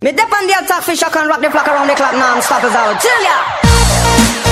Me dip on the attack, fish, I can wrap the flock around the clock non-stop as I would tell ya.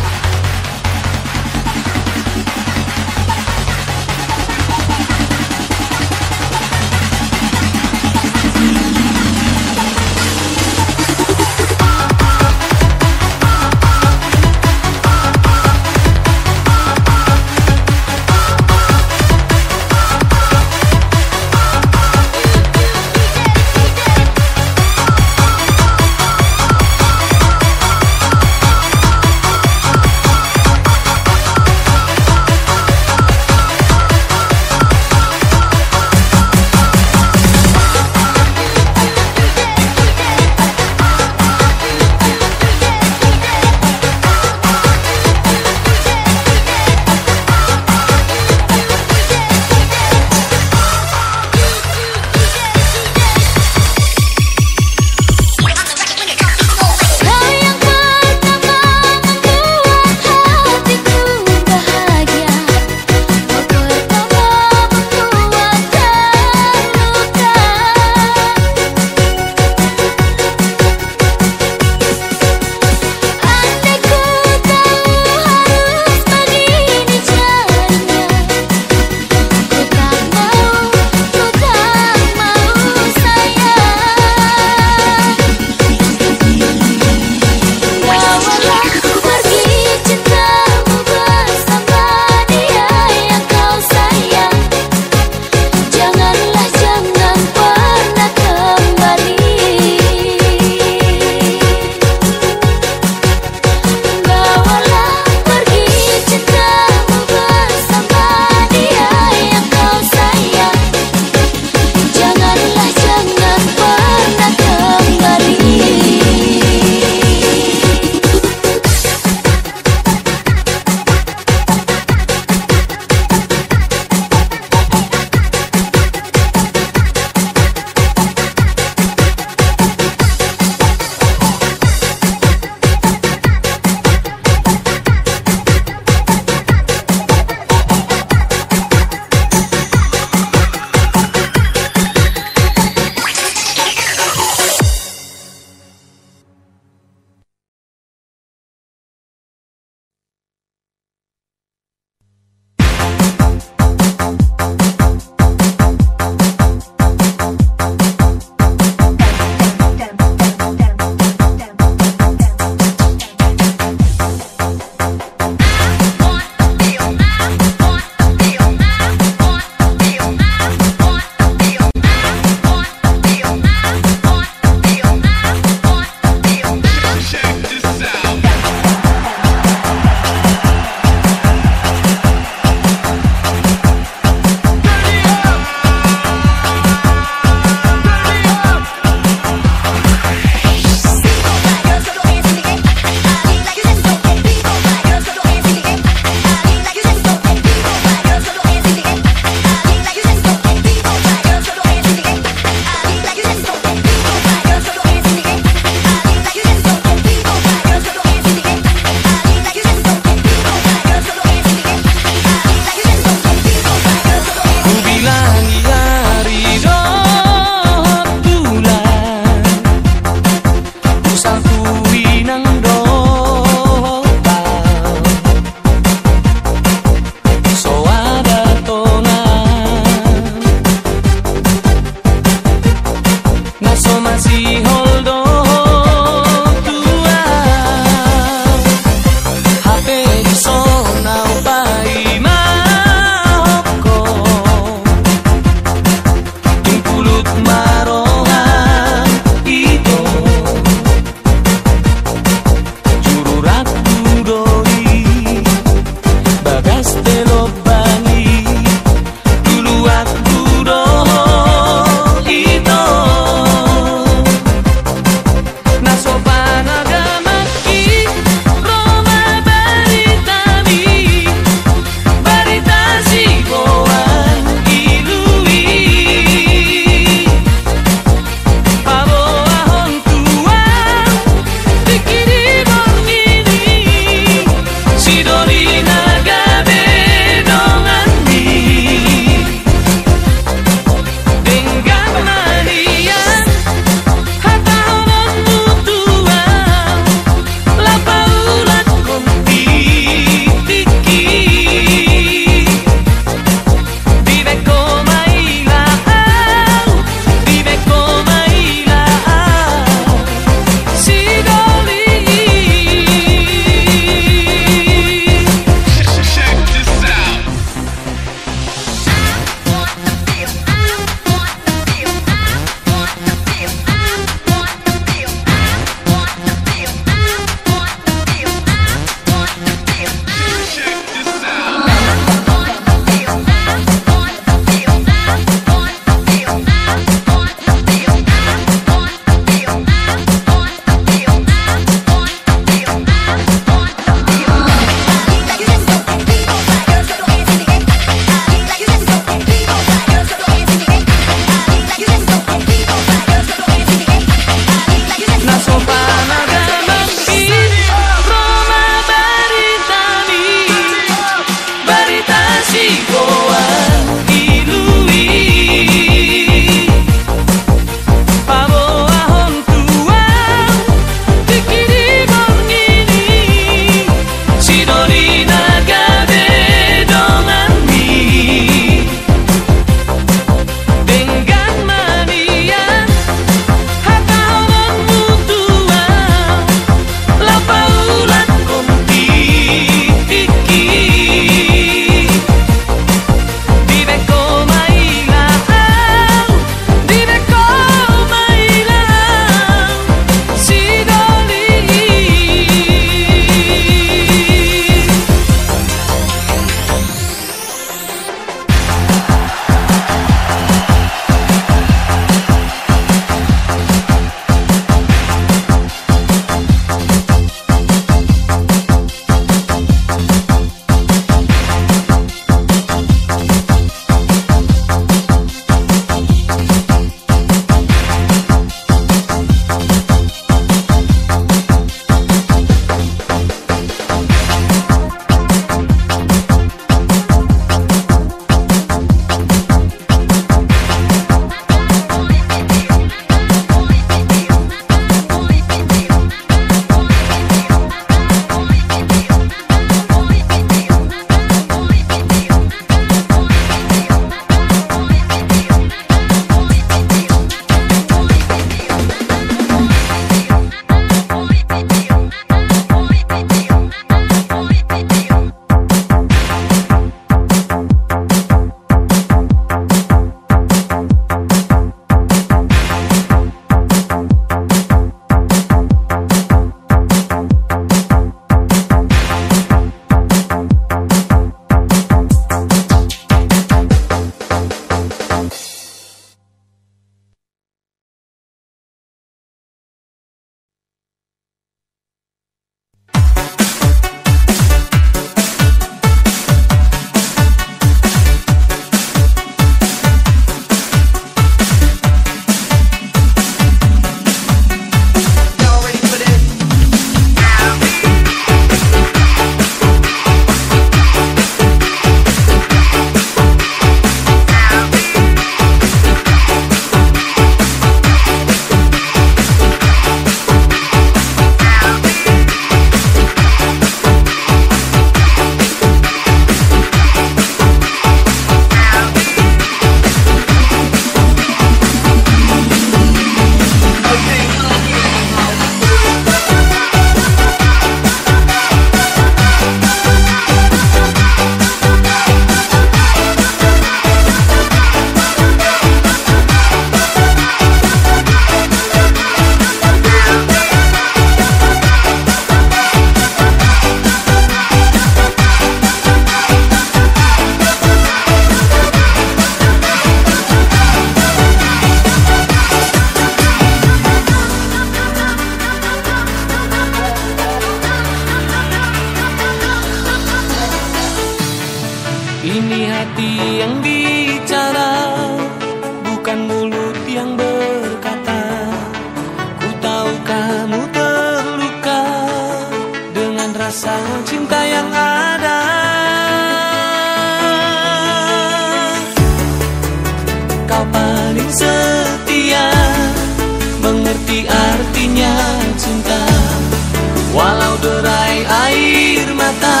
Walau derai air mata.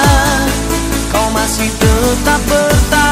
Kau masih tetap bertahan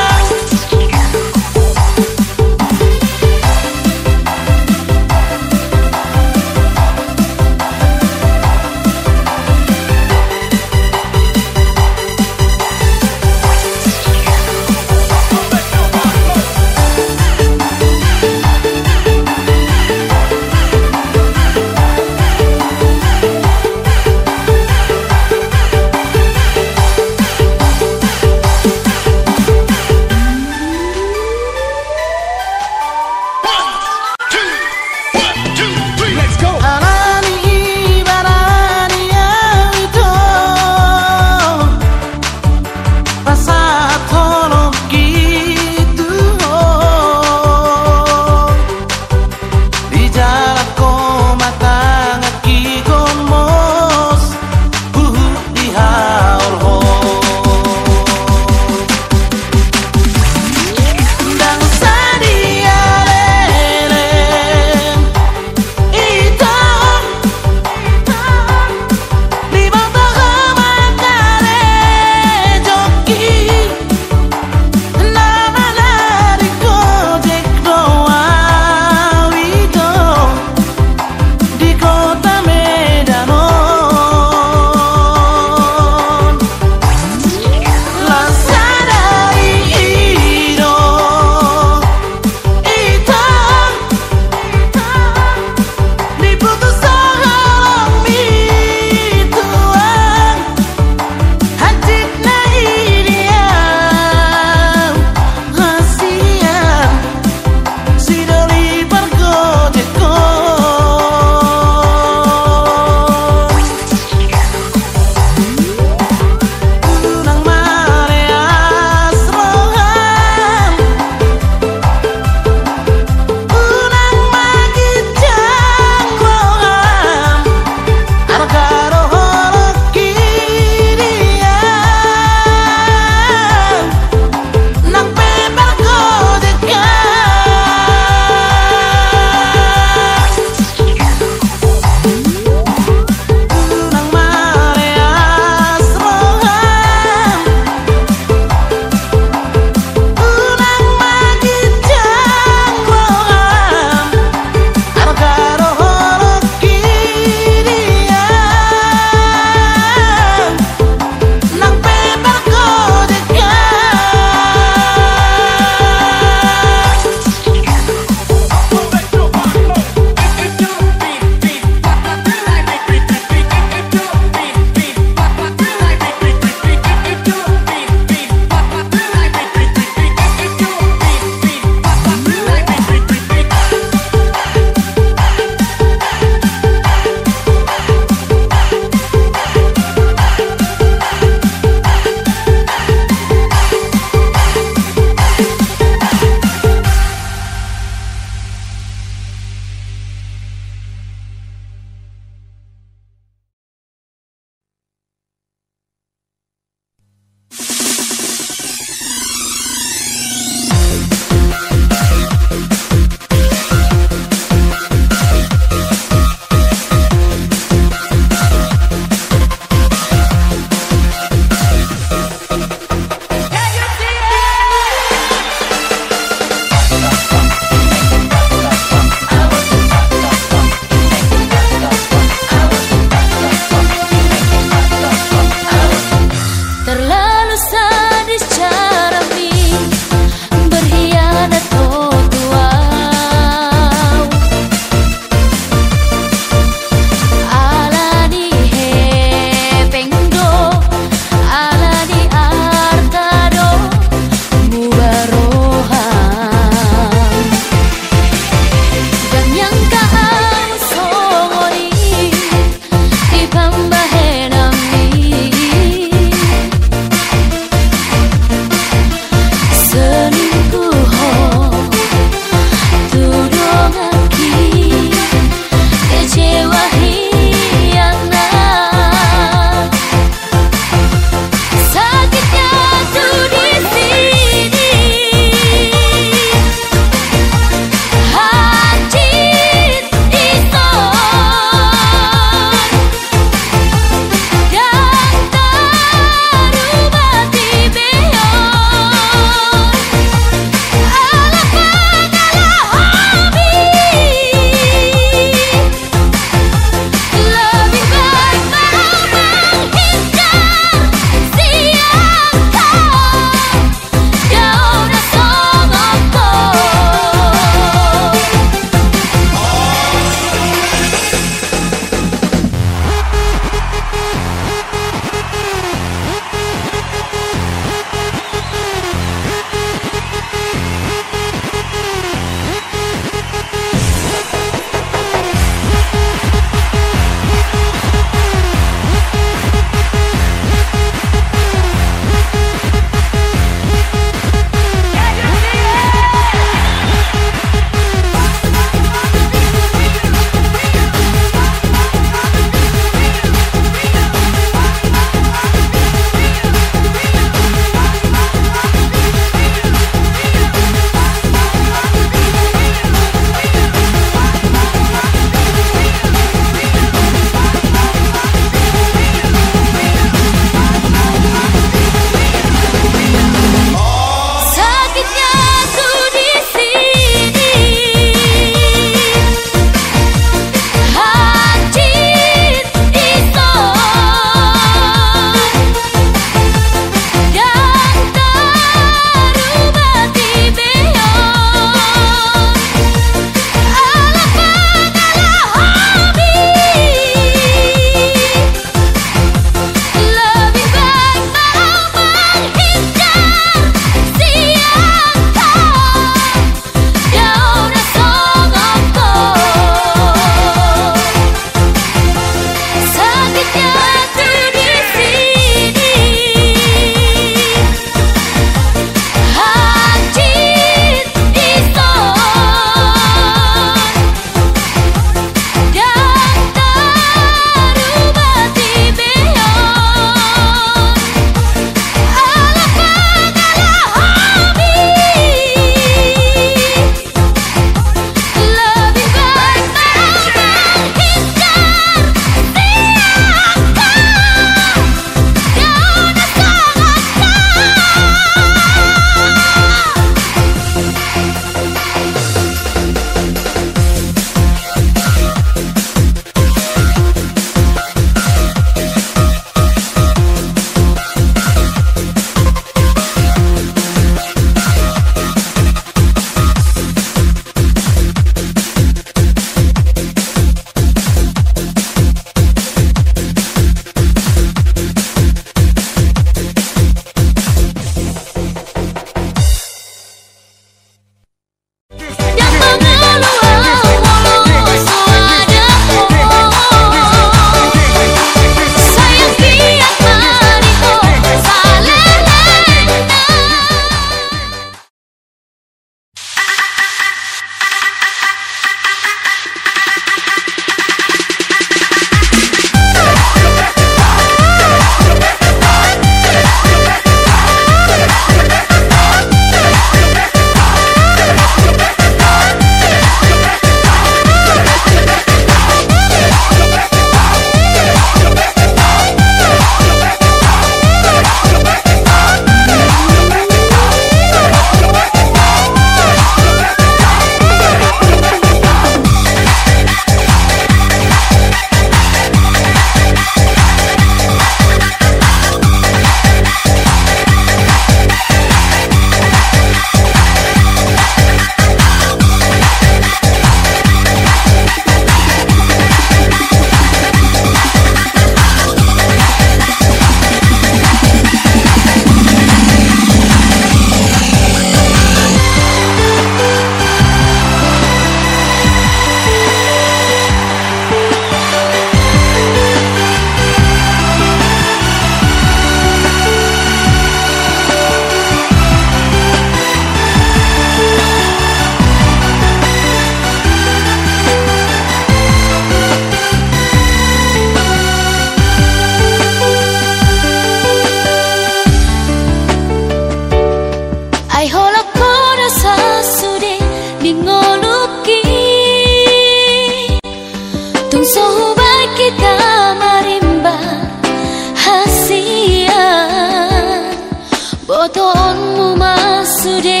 onmu masure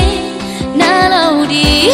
nalau di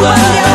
away.